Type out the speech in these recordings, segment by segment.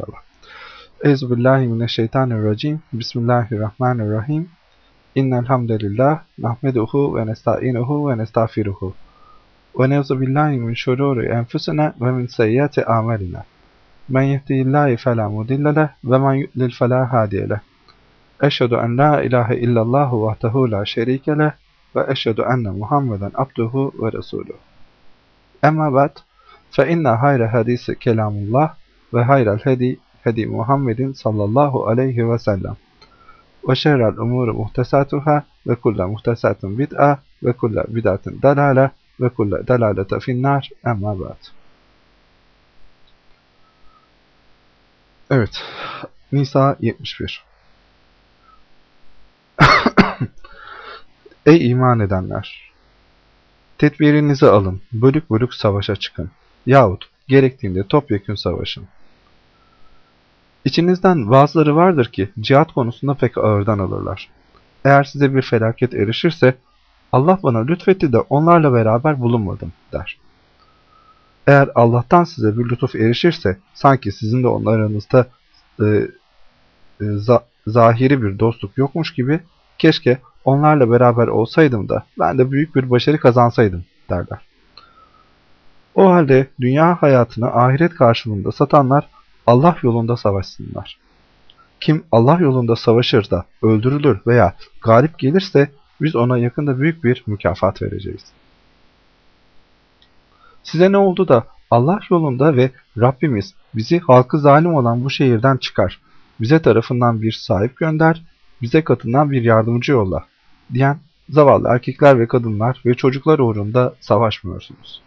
İnşallah. Euzubillahimineşşeytanirracim. Bismillahirrahmanirrahim. İnnel hamdelellah nahmeduhu ve nestainuhu ve nestağfiruhu. Ve neuzu billahi min şururi enfusina ve min seyyiati amelina. Men yehdihillahu fela ve men yudlil fela hadiye leh. Eşhedü en la ilahe illallah vahdehu la şerike ve eşhedü enne Muhammeden abduhu ve resuluhu. Emma ba'd fe inne hayra hadisi kelamullah ve hayral hedi hedi Muhammedin sallallahu aleyhi ve sellem. Ve şerrel umuru muhtesatuhâ ve kulle muhtesatun bid'a ve kulle bid'atin dalale ve kulle dalalete finnâr emma ba'd. Evet. Nisa 71 Ey iman edenler! Tedbirinizi alın, bölük bölük savaşa çıkın. Yahut gerektiğinde topyekün savaşın. İçinizden bazıları vardır ki cihat konusunda pek ağırdan alırlar. Eğer size bir felaket erişirse Allah bana lütfetti de onlarla beraber bulunmadım der. Eğer Allah'tan size bir lütuf erişirse sanki sizin de onlarınızda e, e, za, zahiri bir dostluk yokmuş gibi keşke onlarla beraber olsaydım da ben de büyük bir başarı kazansaydım derler. O halde dünya hayatını ahiret karşılığında satanlar Allah yolunda savaşsınlar. Kim Allah yolunda savaşır da öldürülür veya galip gelirse biz ona yakında büyük bir mükafat vereceğiz. Size ne oldu da Allah yolunda ve Rabbimiz bizi halkı zalim olan bu şehirden çıkar, bize tarafından bir sahip gönder, bize katından bir yardımcı yolla diyen zavallı erkekler ve kadınlar ve çocuklar uğrunda savaşmıyorsunuz.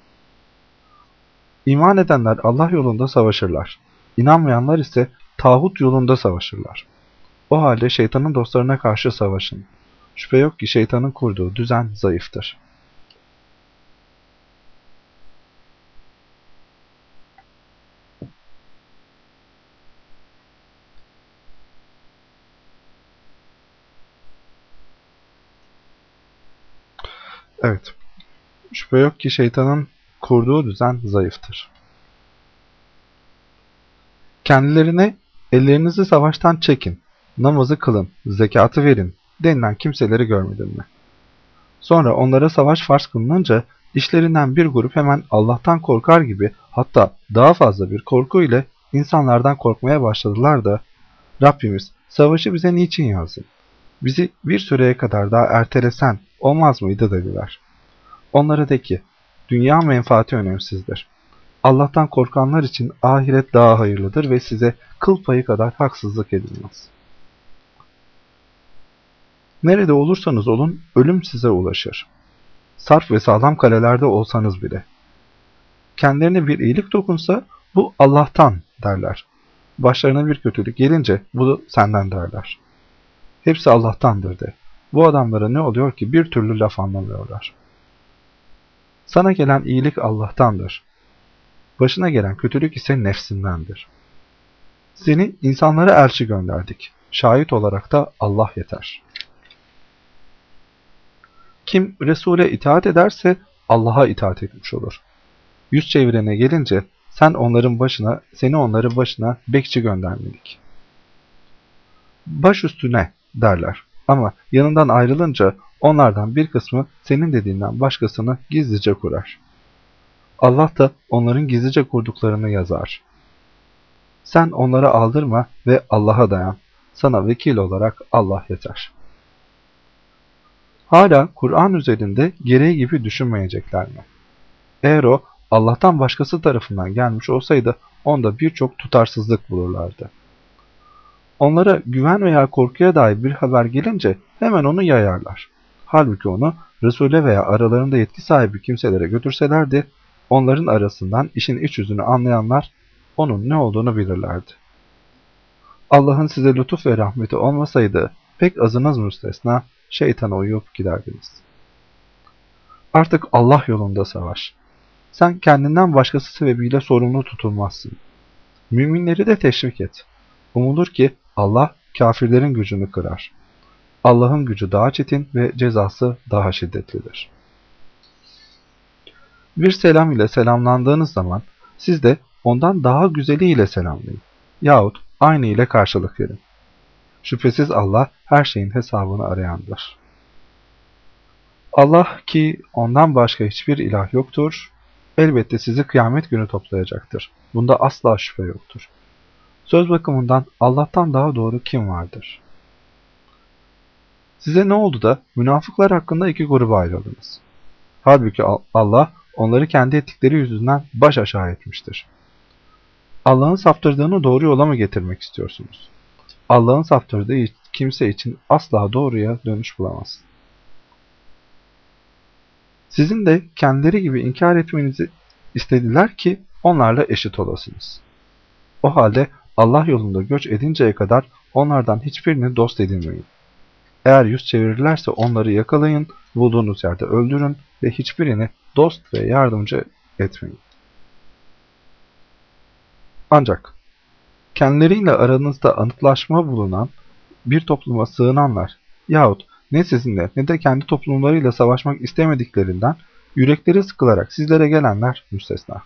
İman edenler Allah yolunda savaşırlar. İnanmayanlar ise tağut yolunda savaşırlar. O halde şeytanın dostlarına karşı savaşın. Şüphe yok ki şeytanın kurduğu düzen zayıftır. Evet. Şüphe yok ki şeytanın kurduğu düzen zayıftır. Kendilerine ellerinizi savaştan çekin, namazı kılın, zekatı verin denilen kimseleri görmedin mi? Sonra onlara savaş farz kılınınca işlerinden bir grup hemen Allah'tan korkar gibi hatta daha fazla bir korku ile insanlardan korkmaya başladılar da Rabbimiz savaşı bize niçin yazdın? Bizi bir süreye kadar daha ertelesen olmaz mıydı dediler. Onlara de ki, dünya menfaati önemsizdir. Allah'tan korkanlar için ahiret daha hayırlıdır ve size kıl payı kadar haksızlık edilmez. Nerede olursanız olun, ölüm size ulaşır. Sarf ve sağlam kalelerde olsanız bile. Kendilerine bir iyilik dokunsa, bu Allah'tan derler. Başlarına bir kötülük gelince, bu senden derler. Hepsi Allah'tandır de. Bu adamlara ne oluyor ki bir türlü laf anlamıyorlar. Sana gelen iyilik Allah'tandır. Başına gelen kötülük ise nefsindendir. Seni insanlara elçi gönderdik. Şahit olarak da Allah yeter. Kim Resul'e itaat ederse Allah'a itaat etmiş olur. Yüz çevirene gelince sen onların başına, seni onların başına bekçi göndermedik. Baş üstüne derler. Ama yanından ayrılınca onlardan bir kısmı senin dediğinden başkasını gizlice kurar. Allah da onların gizlice kurduklarını yazar. Sen onlara aldırma ve Allah'a dayan. Sana vekil olarak Allah yeter. Hala Kur'an üzerinde gereği gibi düşünmeyecekler mi? Eğer o Allah'tan başkası tarafından gelmiş olsaydı onda birçok tutarsızlık bulurlardı. Onlara güven veya korkuya dair bir haber gelince hemen onu yayarlar. Halbuki onu Resul'e veya aralarında yetki sahibi kimselere götürselerdi, onların arasından işin iç yüzünü anlayanlar onun ne olduğunu bilirlerdi. Allah'ın size lütuf ve rahmeti olmasaydı pek azınız müstesna şeytana uyup giderdiniz. Artık Allah yolunda savaş. Sen kendinden başkası sebebiyle sorumlu tutulmazsın. Müminleri de teşvik et. Umulur ki Allah kafirlerin gücünü kırar. Allah'ın gücü daha çetin ve cezası daha şiddetlidir. Bir selam ile selamlandığınız zaman siz de ondan daha güzeliyle selamlayın. yahut aynı ile karşılık verin. Şüphesiz Allah her şeyin hesabını arayandır. Allah ki ondan başka hiçbir ilah yoktur, elbette sizi kıyamet günü toplayacaktır. Bunda asla şüphe yoktur. Söz bakımından Allah'tan daha doğru kim vardır? Size ne oldu da münafıklar hakkında iki gruba ayrıldınız? Halbuki Allah onları kendi ettikleri yüzünden baş aşağı etmiştir. Allah'ın saptırdığını doğru yola mı getirmek istiyorsunuz? Allah'ın saptırdığı kimse için asla doğruya dönüş bulamaz. Sizin de kendileri gibi inkar etmenizi istediler ki onlarla eşit olasınız. O halde Allah yolunda göç edinceye kadar onlardan hiçbirini dost edinmeyin. Eğer yüz çevirirlerse onları yakalayın, bulduğunuz yerde öldürün ve hiçbirini dost ve yardımcı etmeyin. Ancak kendileriyle aranızda anıtlaşma bulunan bir topluma sığınanlar yahut ne sizinle ne de kendi toplumlarıyla savaşmak istemediklerinden yürekleri sıkılarak sizlere gelenler müstesna.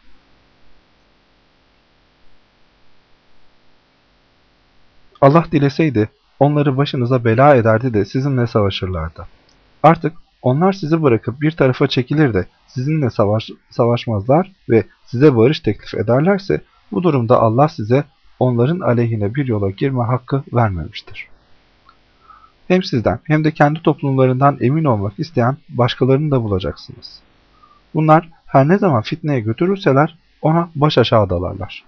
Allah dileseydi onları başınıza bela ederdi de sizinle savaşırlardı. Artık onlar sizi bırakıp bir tarafa çekilir de sizinle savaş, savaşmazlar ve size barış teklif ederlerse bu durumda Allah size onların aleyhine bir yola girme hakkı vermemiştir. Hem sizden hem de kendi toplumlarından emin olmak isteyen başkalarını da bulacaksınız. Bunlar her ne zaman fitneye götürürseler ona baş aşağı dalarlar.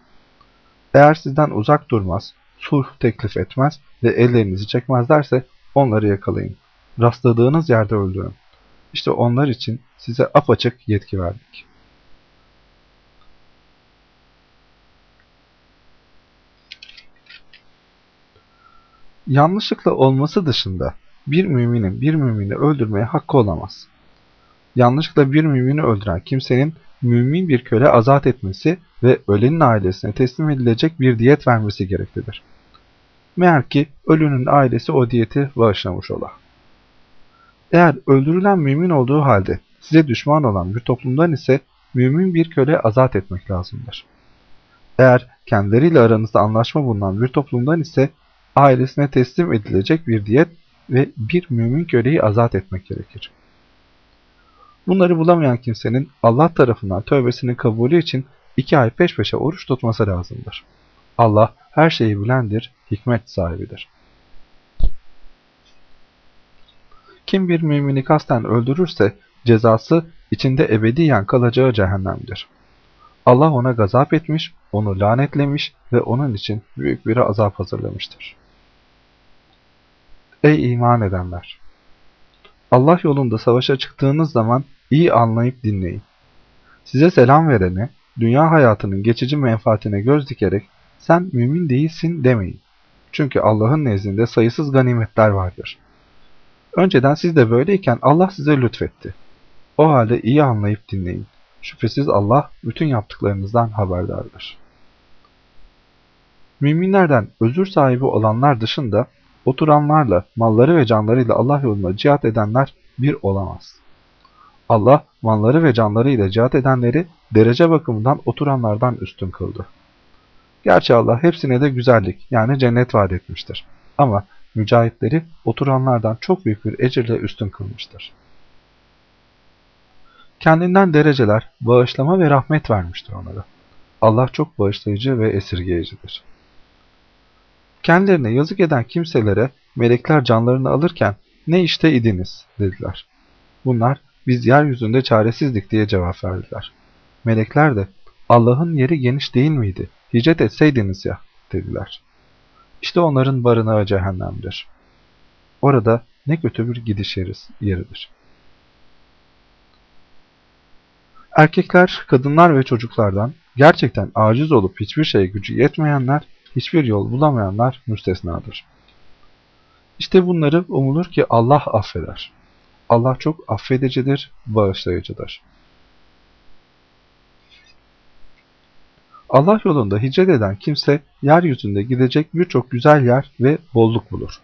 Eğer sizden uzak durmaz, sulh teklif etmez ve ellerinizi çekmezlerse onları yakalayın. Rastladığınız yerde öldürün. İşte onlar için size apaçık yetki verdik. Yanlışlıkla olması dışında bir müminin bir mümini öldürmeye hakkı olamaz. Yanlışlıkla bir mümini öldüren kimsenin mümin bir köle azat etmesi ve ölenin ailesine teslim edilecek bir diyet vermesi gereklidir. Meğer ki ölünün ailesi o diyeti bağışlamış ola. Eğer öldürülen mümin olduğu halde size düşman olan bir toplumdan ise mümin bir köle azat etmek lazımdır. Eğer kendileriyle aranızda anlaşma bulunan bir toplumdan ise ailesine teslim edilecek bir diyet ve bir mümin köleyi azat etmek gerekir. Bunları bulamayan kimsenin Allah tarafından tövbesinin kabulü için iki ay peş peşe oruç tutması lazımdır. Allah her şeyi bilendir, hikmet sahibidir. Kim bir mümini kasten öldürürse cezası içinde ebediyen kalacağı cehennemdir. Allah ona gazap etmiş, onu lanetlemiş ve onun için büyük bir azap hazırlamıştır. Ey iman edenler! Allah yolunda savaşa çıktığınız zaman iyi anlayıp dinleyin. Size selam verene, dünya hayatının geçici menfaatine göz dikerek sen mümin değilsin demeyin. Çünkü Allah'ın nezdinde sayısız ganimetler vardır. Önceden siz de böyleyken Allah size lütfetti. O halde iyi anlayıp dinleyin. Şüphesiz Allah bütün yaptıklarınızdan haberdardır. Müminlerden özür sahibi olanlar dışında oturanlarla, malları ve canlarıyla Allah yolunda cihat edenler bir olamaz. Allah malları ve canlarıyla cihat edenleri derece bakımından oturanlardan üstün kıldı. Gerçi Allah hepsine de güzellik yani cennet vaat etmiştir. Ama mücahitleri oturanlardan çok büyük bir ecirle üstün kılmıştır. Kendinden dereceler, bağışlama ve rahmet vermiştir onlara. Allah çok bağışlayıcı ve esirgeyicidir. Kendilerine yazık eden kimselere melekler canlarını alırken ne işte idiniz dediler. Bunlar biz yeryüzünde çaresizdik diye cevap verdiler. Melekler de Allah'ın yeri geniş değil miydi? Hicret etseydiniz ya dediler. İşte onların barınağı cehennemdir. Orada ne kötü bir gidiş yeridir. Erkekler, kadınlar ve çocuklardan gerçekten aciz olup hiçbir şeye gücü yetmeyenler, hiçbir yol bulamayanlar müstesnadır. İşte bunları umulur ki Allah affeder. Allah çok affedicidir, bağışlayıcıdır. Allah yolunda hicret eden kimse yeryüzünde gidecek birçok güzel yer ve bolluk bulur.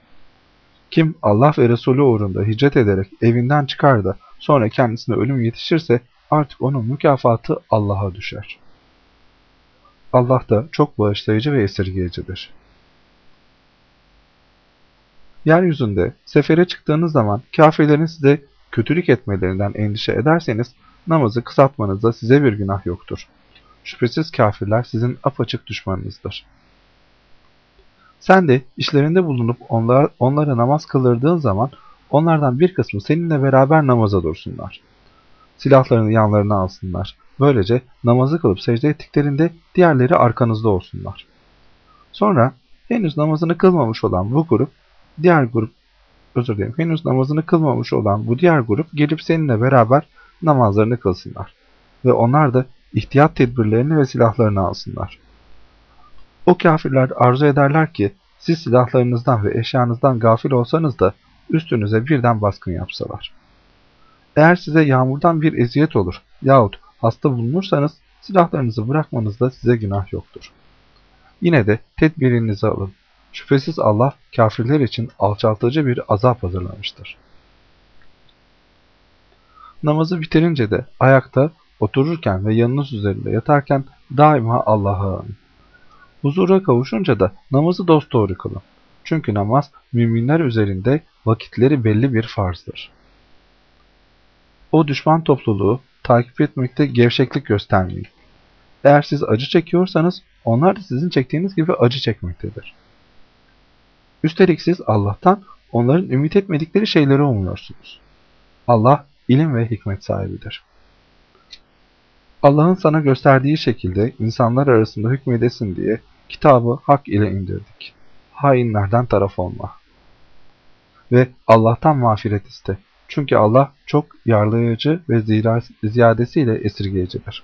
Kim Allah ve Resulü uğrunda hicret ederek evinden çıkar da sonra kendisine ölüm yetişirse artık onun mükafatı Allah'a düşer. Allah da çok bağışlayıcı ve esirgeyicidir. Yeryüzünde sefere çıktığınız zaman kafirlerin size kötülük etmelerinden endişe ederseniz namazı kısaltmanızda size bir günah yoktur. Şüphesiz kafirler sizin apaçık düşmanınızdır. Sen de işlerinde bulunup onlar, onlara namaz kıldırdığın zaman onlardan bir kısmı seninle beraber namaza dursunlar. Silahlarını yanlarına alsınlar. Böylece namazı kılıp secde ettiklerinde diğerleri arkanızda olsunlar. Sonra henüz namazını kılmamış olan bu grup, diğer grup, özür dilerim, henüz namazını kılmamış olan bu diğer grup gelip seninle beraber namazlarını kılsınlar. Ve onlar da ihtiyat tedbirlerini ve silahlarını alsınlar. O kafirler arzu ederler ki siz silahlarınızdan ve eşyanızdan gafil olsanız da üstünüze birden baskın yapsalar. Eğer size yağmurdan bir eziyet olur yahut hasta bulunursanız silahlarınızı bırakmanızda size günah yoktur. Yine de tedbirinizi alın. Şüphesiz Allah kafirler için alçaltıcı bir azap hazırlamıştır. Namazı bitirince de ayakta, otururken ve yanınız üzerinde yatarken daima Allah'a anın. Huzura kavuşunca da namazı dosdoğru kılın. Çünkü namaz müminler üzerinde vakitleri belli bir farzdır. O düşman topluluğu takip etmekte gevşeklik göstermeyin. Eğer siz acı çekiyorsanız onlar da sizin çektiğiniz gibi acı çekmektedir. Üstelik siz Allah'tan onların ümit etmedikleri şeyleri umuyorsunuz. Allah ilim ve hikmet sahibidir. Allah'ın sana gösterdiği şekilde insanlar arasında hükmedesin diye kitabı hak ile indirdik. Hainlerden taraf olma. Ve Allah'tan mağfiret iste. Çünkü Allah çok yarlayıcı ve ziyadesiyle esirgeyicidir.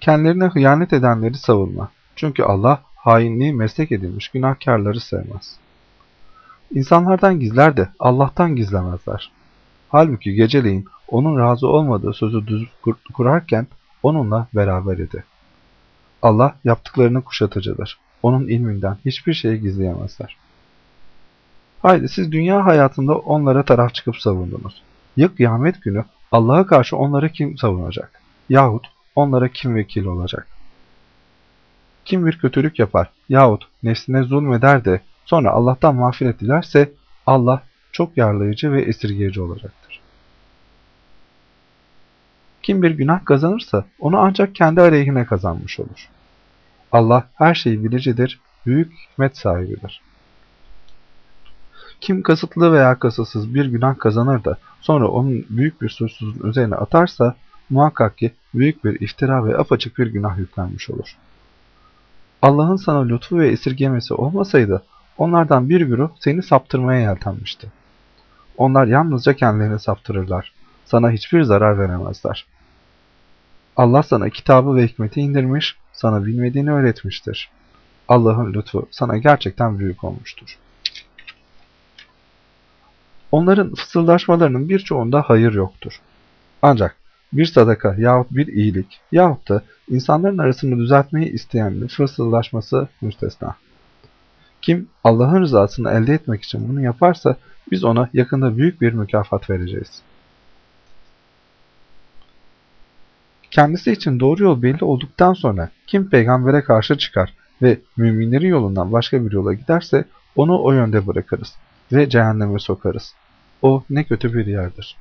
Kendilerine hıyanet edenleri savunma. Çünkü Allah hainliği meslek edilmiş günahkarları sevmez. İnsanlardan gizler de Allah'tan gizlemezler. Halbuki geceleyin onun razı olmadığı sözü düz kurarken onunla beraber idi. Allah yaptıklarını kuşatıcıdır. Onun ilminden hiçbir şeyi gizleyemezler. Haydi siz dünya hayatında onlara taraf çıkıp savundunuz. Ya kıyamet günü Allah'a karşı onları kim savunacak? Yahut onlara kim vekil olacak? Kim bir kötülük yapar yahut nefsine zulmeder de sonra Allah'tan mağfiret dilerse Allah çok yarlayıcı ve esirgeyici olacaktır. Kim bir günah kazanırsa onu ancak kendi aleyhine kazanmış olur. Allah her şeyi bilicidir, büyük hikmet sahibidir. Kim kasıtlı veya kasıtsız bir günah kazanır da sonra onun büyük bir suçsuzluğun üzerine atarsa muhakkak ki büyük bir iftira ve apaçık bir günah yüklenmiş olur. Allah'ın sana lütfu ve esirgemesi olmasaydı onlardan bir güruh seni saptırmaya yeltenmişti. Onlar yalnızca kendilerini saptırırlar. Sana hiçbir zarar veremezler. Allah sana kitabı ve hikmeti indirmiş, sana bilmediğini öğretmiştir. Allah'ın lütfu sana gerçekten büyük olmuştur. Onların fısıldaşmalarının birçoğunda hayır yoktur. Ancak bir sadaka yahut bir iyilik yahut da insanların arasını düzeltmeyi isteyenin fısıldaşması müstesna. Kim Allah'ın rızasını elde etmek için bunu yaparsa biz ona yakında büyük bir mükafat vereceğiz. Kendisi için doğru yol belli olduktan sonra kim peygambere karşı çıkar ve müminlerin yolundan başka bir yola giderse onu o yönde bırakırız ve cehenneme sokarız. O ne kötü bir yerdir.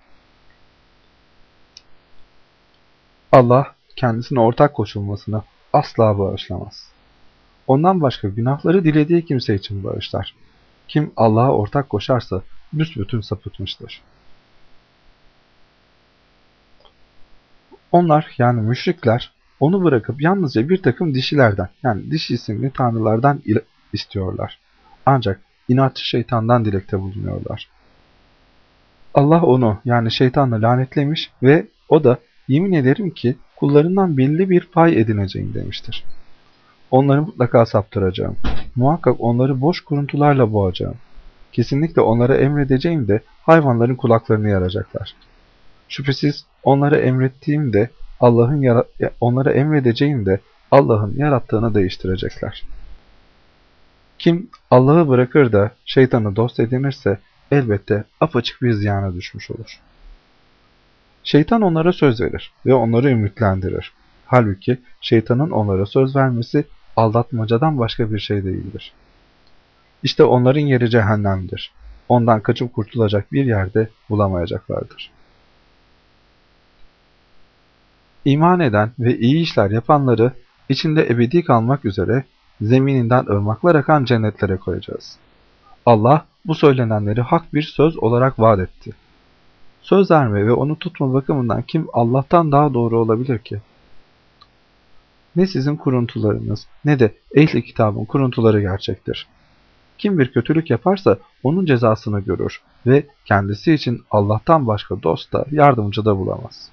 Allah kendisine ortak koşulmasını asla bağışlamaz. Ondan başka günahları dilediği kimse için bağışlar. Kim Allah'a ortak koşarsa büsbütün sapıtmıştır. Onlar yani müşrikler onu bırakıp yalnızca bir takım dişilerden yani dişi isimli tanrılardan istiyorlar. Ancak inatçı şeytandan dilekte bulunuyorlar. Allah onu yani şeytanla lanetlemiş ve o da yemin ederim ki kullarından belli bir pay edineceğim demiştir. Onları mutlaka saptıracağım. Muhakkak onları boş kuruntularla boğacağım. Kesinlikle onlara emredeceğim de hayvanların kulaklarını yaracaklar. Şüphesiz onlara emrettiğim de Allah'ın onlara emredeceğim de Allah'ın yarattığını değiştirecekler. Kim Allah'ı bırakır da şeytanı dost edinirse elbette apaçık bir ziyana düşmüş olur. Şeytan onlara söz verir ve onları ümitlendirir. Halbuki şeytanın onlara söz vermesi aldatmacadan başka bir şey değildir. İşte onların yeri cehennemdir. Ondan kaçıp kurtulacak bir yerde bulamayacaklardır. İman eden ve iyi işler yapanları içinde ebedi kalmak üzere zemininden ırmaklar akan cennetlere koyacağız. Allah bu söylenenleri hak bir söz olarak vaat etti. Söz verme ve onu tutma bakımından kim Allah'tan daha doğru olabilir ki? Ne sizin kuruntularınız ne de ehli kitabın kuruntuları gerçektir. Kim bir kötülük yaparsa onun cezasını görür ve kendisi için Allah'tan başka dost da yardımcı da bulamaz.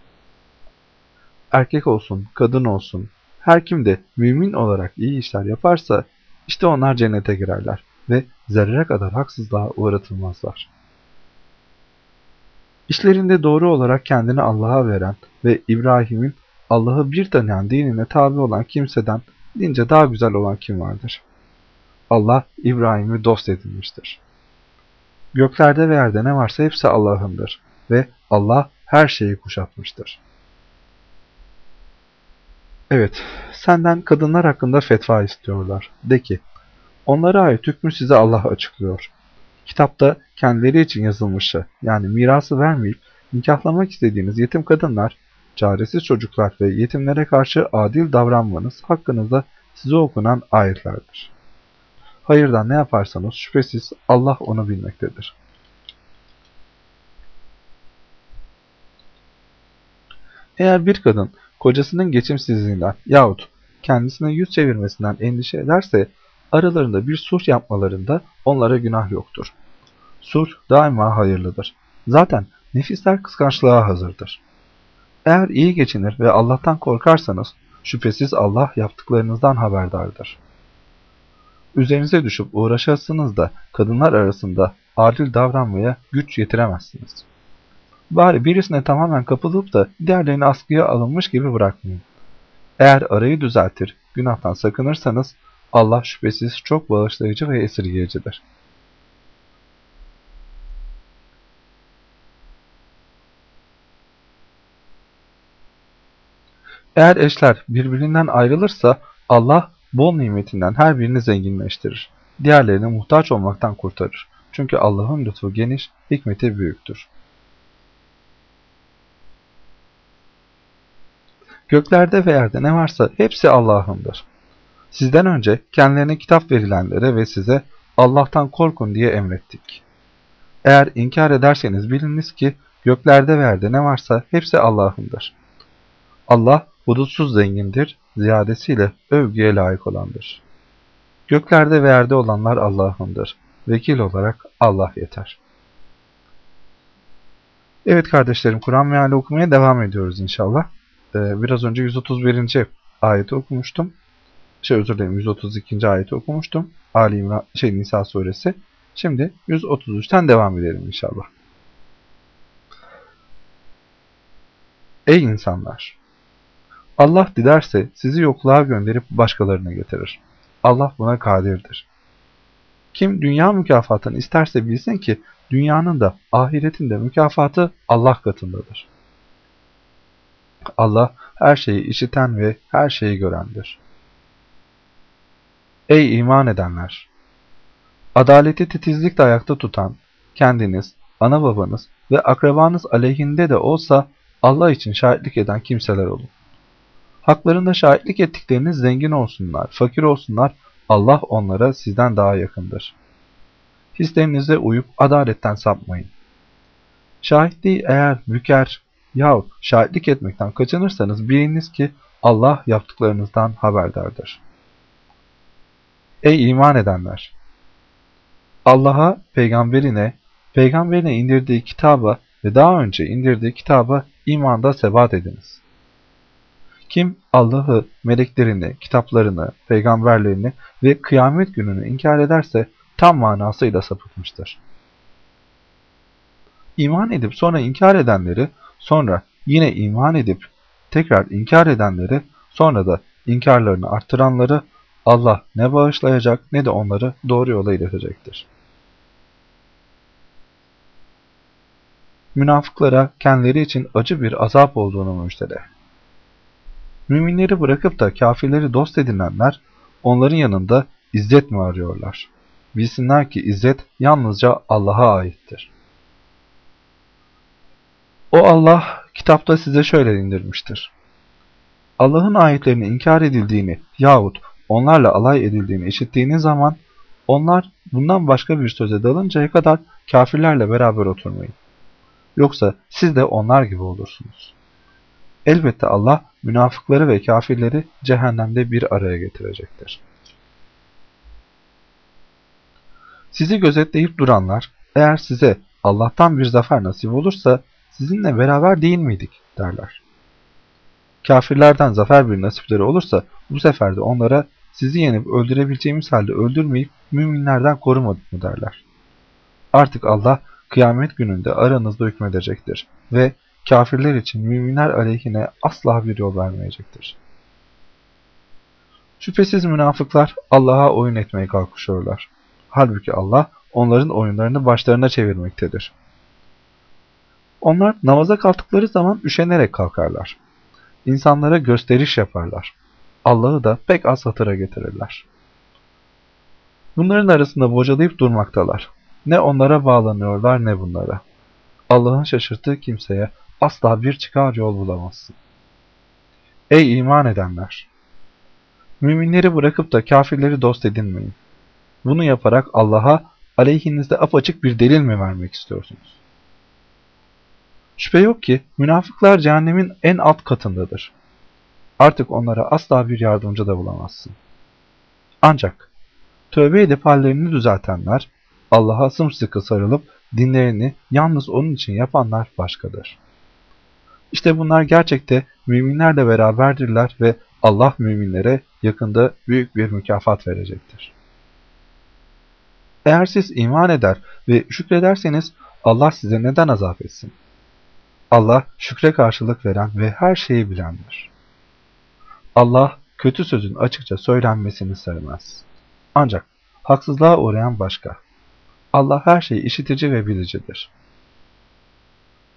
Erkek olsun, kadın olsun, her kim de mümin olarak iyi işler yaparsa işte onlar cennete girerler ve zerre kadar haksızlığa uğratılmazlar. İşlerinde doğru olarak kendini Allah'a veren ve İbrahim'in Allah'ı bir tanıyan dinine tabi olan kimseden dince daha güzel olan kim vardır? Allah İbrahim'i dost edinmiştir. Göklerde ve yerde ne varsa hepsi Allah'ındır ve Allah her şeyi kuşatmıştır. Evet, senden kadınlar hakkında fetva istiyorlar. De ki, onlara ait hükmü size Allah açıklıyor. Kitapta kendileri için yazılmışı, yani mirası vermeyip nikahlamak istediğiniz yetim kadınlar, çaresiz çocuklar ve yetimlere karşı adil davranmanız hakkınızda size okunan ayetlerdir. Hayırdan ne yaparsanız şüphesiz Allah onu bilmektedir. Eğer bir kadın kocasının geçimsizliğinden yahut kendisine yüz çevirmesinden endişe ederse aralarında bir sulh yapmalarında onlara günah yoktur. Sulh daima hayırlıdır. Zaten nefisler kıskançlığa hazırdır. Eğer iyi geçinir ve Allah'tan korkarsanız şüphesiz Allah yaptıklarınızdan haberdardır. Üzerinize düşüp uğraşasınız da kadınlar arasında adil davranmaya güç yetiremezsiniz. Bari birisine tamamen kapılıp da diğerlerini askıya alınmış gibi bırakmayın. Eğer arayı düzeltir, günahtan sakınırsanız Allah şüphesiz çok bağışlayıcı ve esirgeyicidir. Eğer eşler birbirinden ayrılırsa Allah bol nimetinden her birini zenginleştirir. Diğerlerini muhtaç olmaktan kurtarır. Çünkü Allah'ın lütfu geniş, hikmeti büyüktür. Göklerde ve yerde ne varsa hepsi Allah'ındır. Sizden önce kendilerine kitap verilenlere ve size Allah'tan korkun diye emrettik. Eğer inkar ederseniz biliniz ki göklerde ve yerde ne varsa hepsi Allah'ındır. Allah hudutsuz zengindir, ziyadesiyle övgüye layık olandır. Göklerde ve yerde olanlar Allah'ındır. Vekil olarak Allah yeter. Evet kardeşlerim Kur'an meali okumaya devam ediyoruz inşallah. Ee, biraz önce 131. ayeti okumuştum. Şey özür dilerim 132. ayeti okumuştum. Ali İmran, şey Nisa suresi. Şimdi 133'ten devam edelim inşallah. Ey insanlar! Allah dilerse sizi yokluğa gönderip başkalarına getirir. Allah buna kadirdir. Kim dünya mükafatını isterse bilsin ki dünyanın da ahiretin de mükafatı Allah katındadır. Allah her şeyi işiten ve her şeyi görendir. Ey iman edenler! Adaleti titizlikle ayakta tutan, kendiniz, ana babanız ve akrabanız aleyhinde de olsa Allah için şahitlik eden kimseler olun. Haklarında şahitlik ettikleriniz zengin olsunlar, fakir olsunlar, Allah onlara sizden daha yakındır. Hislerinize uyup adaletten sapmayın. Şahitliği eğer müker yahut şahitlik etmekten kaçınırsanız biliniz ki Allah yaptıklarınızdan haberdardır. Ey iman edenler! Allah'a, peygamberine, peygamberine indirdiği kitaba ve daha önce indirdiği kitaba imanda sebat ediniz. Kim Allah'ı, meleklerini, kitaplarını, peygamberlerini ve kıyamet gününü inkar ederse tam manasıyla sapıtmıştır. İman edip sonra inkar edenleri, sonra yine iman edip tekrar inkar edenleri, sonra da inkarlarını arttıranları Allah ne bağışlayacak ne de onları doğru yola iletecektir. münafıklara kendileri için acı bir azap olduğunu müjdele. Müminleri bırakıp da kafirleri dost edinenler onların yanında izzet mi arıyorlar? Bilsinler ki izzet yalnızca Allah'a aittir. O Allah kitapta size şöyle indirmiştir. Allah'ın ayetlerini inkar edildiğini yahut onlarla alay edildiğini işittiğiniz zaman onlar bundan başka bir söze dalıncaya kadar kafirlerle beraber oturmayın. Yoksa siz de onlar gibi olursunuz. Elbette Allah münafıkları ve kafirleri cehennemde bir araya getirecektir. Sizi gözetleyip duranlar eğer size Allah'tan bir zafer nasip olursa sizinle beraber değil miydik derler. Kafirlerden zafer bir nasipleri olursa bu sefer de onlara sizi yenip öldürebileceğimiz halde öldürmeyip müminlerden korumadık mı derler. Artık Allah kıyamet gününde aranızda hükmedecektir ve kafirler için müminler aleyhine asla bir yol vermeyecektir. Şüphesiz münafıklar Allah'a oyun etmeye kalkışıyorlar. Halbuki Allah onların oyunlarını başlarına çevirmektedir. Onlar namaza kalktıkları zaman üşenerek kalkarlar. İnsanlara gösteriş yaparlar. Allah'ı da pek az hatıra getirirler. Bunların arasında bocalayıp durmaktalar. Ne onlara bağlanıyorlar ne bunlara. Allah'ın şaşırttığı kimseye asla bir çıkar yol bulamazsın. Ey iman edenler! Müminleri bırakıp da kafirleri dost edinmeyin. Bunu yaparak Allah'a aleyhinizde apaçık bir delil mi vermek istiyorsunuz? Şüphe yok ki münafıklar cehennemin en alt katındadır. Artık onlara asla bir yardımcı da bulamazsın. Ancak tövbe edip hallerini düzeltenler, Allah'a sımsıkı sarılıp dinlerini yalnız onun için yapanlar başkadır. İşte bunlar gerçekte müminlerle beraberdirler ve Allah müminlere yakında büyük bir mükafat verecektir. Eğer siz iman eder ve şükrederseniz Allah size neden azap etsin? Allah şükre karşılık veren ve her şeyi bilendir. Allah kötü sözün açıkça söylenmesini sevmez. Ancak haksızlığa uğrayan başka. Allah her şeyi işitici ve bilicidir.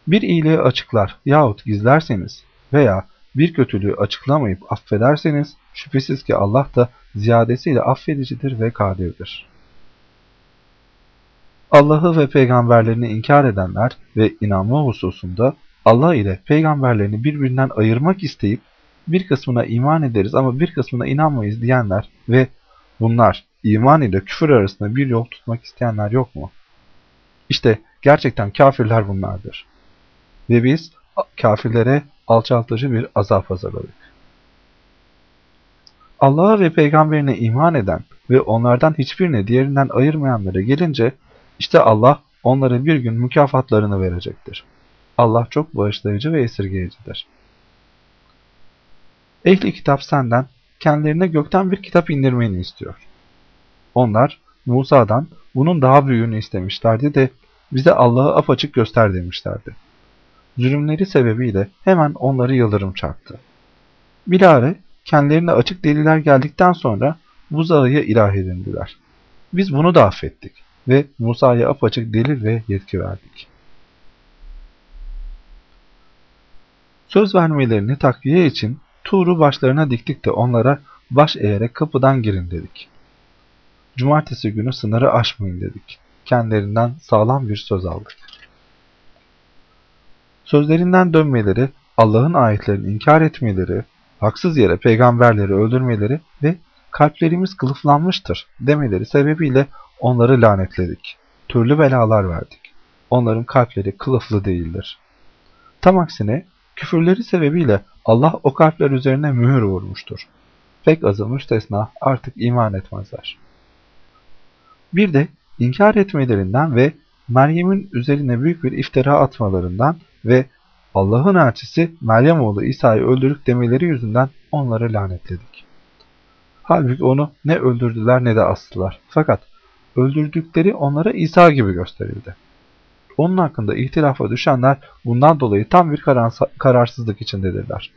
Bir iyiliği açıklar yahut gizlerseniz veya bir kötülüğü açıklamayıp affederseniz şüphesiz ki Allah da ziyadesiyle affedicidir ve kadirdir. Allah'ı ve peygamberlerini inkar edenler ve inanma hususunda Allah ile peygamberlerini birbirinden ayırmak isteyip bir kısmına iman ederiz ama bir kısmına inanmayız diyenler ve bunlar iman ile küfür arasında bir yol tutmak isteyenler yok mu? İşte gerçekten kafirler bunlardır. Ve biz kafirlere alçaltıcı bir azap hazırladık. Allah'a ve peygamberine iman eden ve onlardan hiçbirine diğerinden ayırmayanlara gelince işte Allah onlara bir gün mükafatlarını verecektir. Allah çok bağışlayıcı ve esirgeyicidir. Ehli kitap senden kendilerine gökten bir kitap indirmeni istiyor. Onlar Musa'dan bunun daha büyüğünü istemişlerdi de bize Allah'ı apaçık göster demişlerdi. Zulümleri sebebiyle hemen onları yıldırım çarptı. Bilare kendilerine açık deliller geldikten sonra buzağıya ilah edindiler. Biz bunu da affettik ve Musa'ya apaçık delil ve yetki verdik. Söz vermelerini takviye için Tuğru başlarına diktik de onlara baş eğerek kapıdan girin dedik. Cumartesi günü sınırı aşmayın dedik. Kendilerinden sağlam bir söz aldık. Sözlerinden dönmeleri, Allah'ın ayetlerini inkar etmeleri, haksız yere peygamberleri öldürmeleri ve kalplerimiz kılıflanmıştır demeleri sebebiyle onları lanetledik. Türlü belalar verdik. Onların kalpleri kılıflı değildir. Tam aksine küfürleri sebebiyle Allah o kalpler üzerine mühür vurmuştur. Pek azı müstesna artık iman etmezler. Bir de inkar etmelerinden ve Meryem'in üzerine büyük bir iftira atmalarından ve Allah'ın elçisi Meryem oğlu İsa'yı öldürdük demeleri yüzünden onları lanetledik. Halbuki onu ne öldürdüler ne de astılar. Fakat öldürdükleri onlara İsa gibi gösterildi. Onun hakkında ihtilafa düşenler bundan dolayı tam bir kararsızlık içindedirler.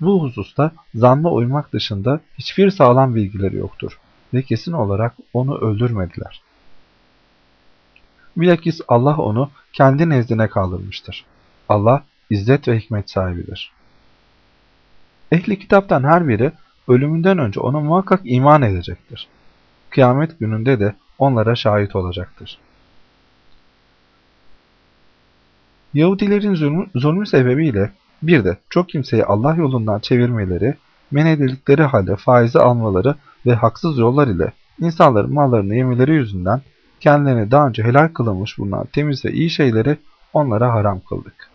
Bu hususta zanna uymak dışında hiçbir sağlam bilgileri yoktur ve kesin olarak onu öldürmediler. Bilakis Allah onu kendi nezdine kaldırmıştır. Allah izzet ve hikmet sahibidir. Ehli kitaptan her biri ölümünden önce ona muhakkak iman edecektir. Kıyamet gününde de onlara şahit olacaktır. Yahudilerin zulmü, zulmü sebebiyle bir de çok kimseyi Allah yolundan çevirmeleri, men edildikleri halde faizi almaları ve haksız yollar ile insanların mallarını yemeleri yüzünden kendilerine daha önce helal kılınmış bulunan temiz ve iyi şeyleri onlara haram kıldık.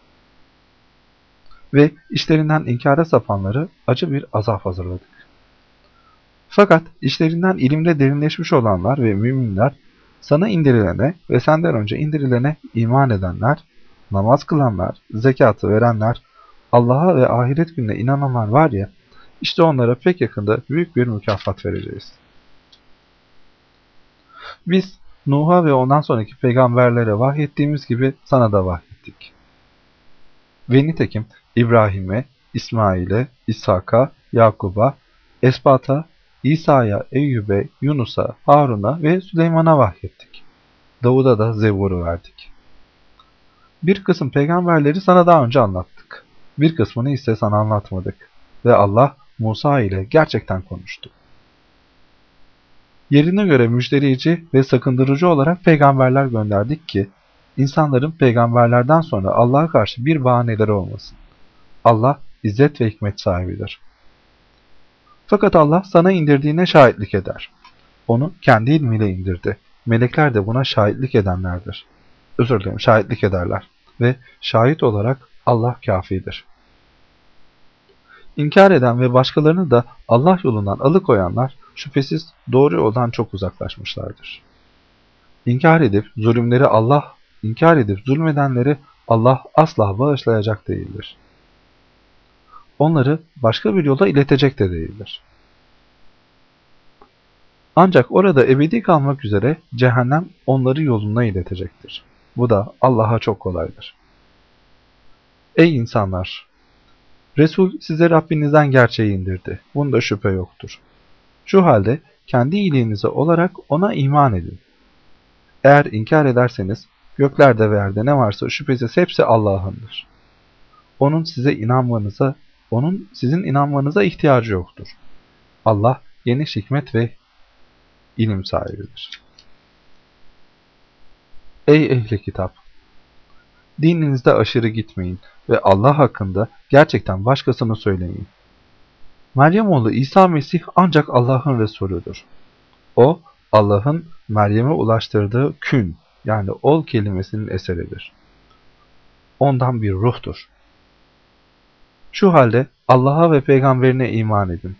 Ve işlerinden inkara sapanları acı bir azap hazırladık. Fakat işlerinden ilimde derinleşmiş olanlar ve müminler sana indirilene ve senden önce indirilene iman edenler, namaz kılanlar, zekatı verenler, Allah'a ve ahiret gününe inananlar var ya, işte onlara pek yakında büyük bir mükafat vereceğiz. Biz Nuh'a ve ondan sonraki peygamberlere vahyettiğimiz gibi sana da vahyettik. Ve nitekim İbrahim'e, İsmail'e, İshak'a, Yakub'a, Esbat'a, İsa'ya, Eyyub'e, Yunus'a, Harun'a ve Süleyman'a vahyettik. Davud'a da Zebur'u verdik. Bir kısım peygamberleri sana daha önce anlattık. Bir kısmını ise sana anlatmadık. Ve Allah Musa ile gerçekten konuştu. Yerine göre müjdeleyici ve sakındırıcı olarak peygamberler gönderdik ki, insanların peygamberlerden sonra Allah'a karşı bir bahaneleri olmasın. Allah izzet ve hikmet sahibidir. Fakat Allah sana indirdiğine şahitlik eder. Onu kendi ilmiyle indirdi. Melekler de buna şahitlik edenlerdir. Özür dilerim, şahitlik ederler. Ve şahit olarak Allah kafidir. İnkar eden ve başkalarını da Allah yolundan alıkoyanlar şüphesiz doğru yoldan çok uzaklaşmışlardır. İnkar edip zulümleri Allah, inkar edip zulmedenleri Allah asla bağışlayacak değildir. Onları başka bir yola iletecek de değildir. Ancak orada ebedi kalmak üzere cehennem onları yoluna iletecektir. Bu da Allah'a çok kolaydır. Ey insanlar! Resul size Rabbinizden gerçeği indirdi. Bunda şüphe yoktur. Şu halde kendi iyiliğinize olarak ona iman edin. Eğer inkar ederseniz göklerde ve yerde ne varsa şüphesiz hepsi Allah'ındır. Onun size inanmanıza, onun sizin inanmanıza ihtiyacı yoktur. Allah geniş hikmet ve ilim sahibidir. Ey ehli kitap! Dininizde aşırı gitmeyin ve Allah hakkında gerçekten başkasını söylemeyin. Meryem oğlu İsa Mesih ancak Allah'ın Resulüdür. O, Allah'ın Meryem'e ulaştırdığı kün yani ol kelimesinin eseridir. Ondan bir ruhtur. Şu halde Allah'a ve peygamberine iman edin.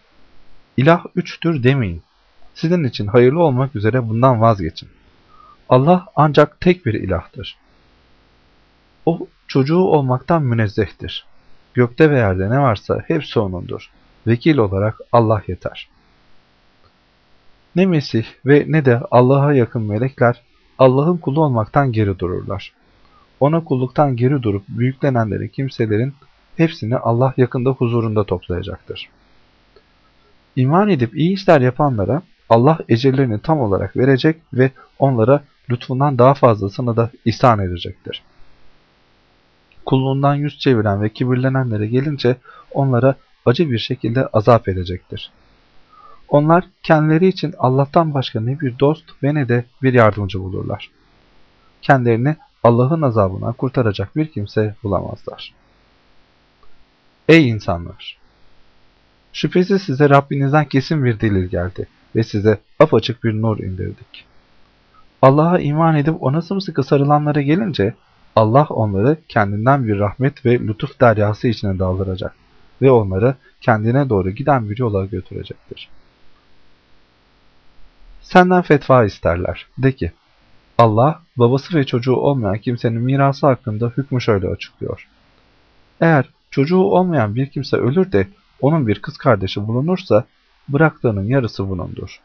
İlah üçtür demeyin. Sizin için hayırlı olmak üzere bundan vazgeçin. Allah ancak tek bir ilahtır. O çocuğu olmaktan münezzehtir. Gökte ve yerde ne varsa hepsi O'nundur. Vekil olarak Allah yeter. Ne Mesih ve ne de Allah'a yakın melekler Allah'ın kulu olmaktan geri dururlar. Ona kulluktan geri durup büyüklenenleri kimselerin hepsini Allah yakında huzurunda toplayacaktır. İman edip iyi işler yapanlara Allah ecirlerini tam olarak verecek ve onlara lütfundan daha fazlasını da ihsan edecektir. Kulluğundan yüz çeviren ve kibirlenenlere gelince onlara acı bir şekilde azap edecektir. Onlar kendileri için Allah'tan başka ne bir dost ve ne de bir yardımcı bulurlar. Kendilerini Allah'ın azabından kurtaracak bir kimse bulamazlar. Ey insanlar! Şüphesiz size Rabbinizden kesin bir delil geldi ve size apaçık bir nur indirdik. Allah'a iman edip ona sımsıkı sarılanlara gelince Allah onları kendinden bir rahmet ve lütuf deryası içine daldıracak ve onları kendine doğru giden bir yola götürecektir. Senden fetva isterler. De ki, Allah, babası ve çocuğu olmayan kimsenin mirası hakkında hükmü şöyle açıklıyor. Eğer çocuğu olmayan bir kimse ölür de onun bir kız kardeşi bulunursa, bıraktığının yarısı bunundur.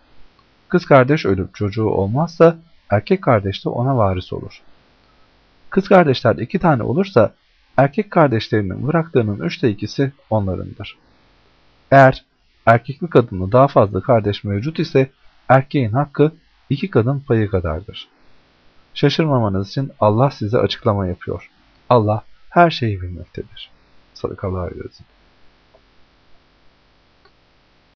Kız kardeş ölüp çocuğu olmazsa, erkek kardeş de ona varis olur. Kız kardeşler iki tane olursa, erkek kardeşlerinin bıraktığının üçte ikisi onlarındır. Eğer erkekli kadınlı daha fazla kardeş mevcut ise erkeğin hakkı iki kadın payı kadardır. Şaşırmamanız için Allah size açıklama yapıyor. Allah her şeyi bilmektedir. Sadakallahu aleyhi ve.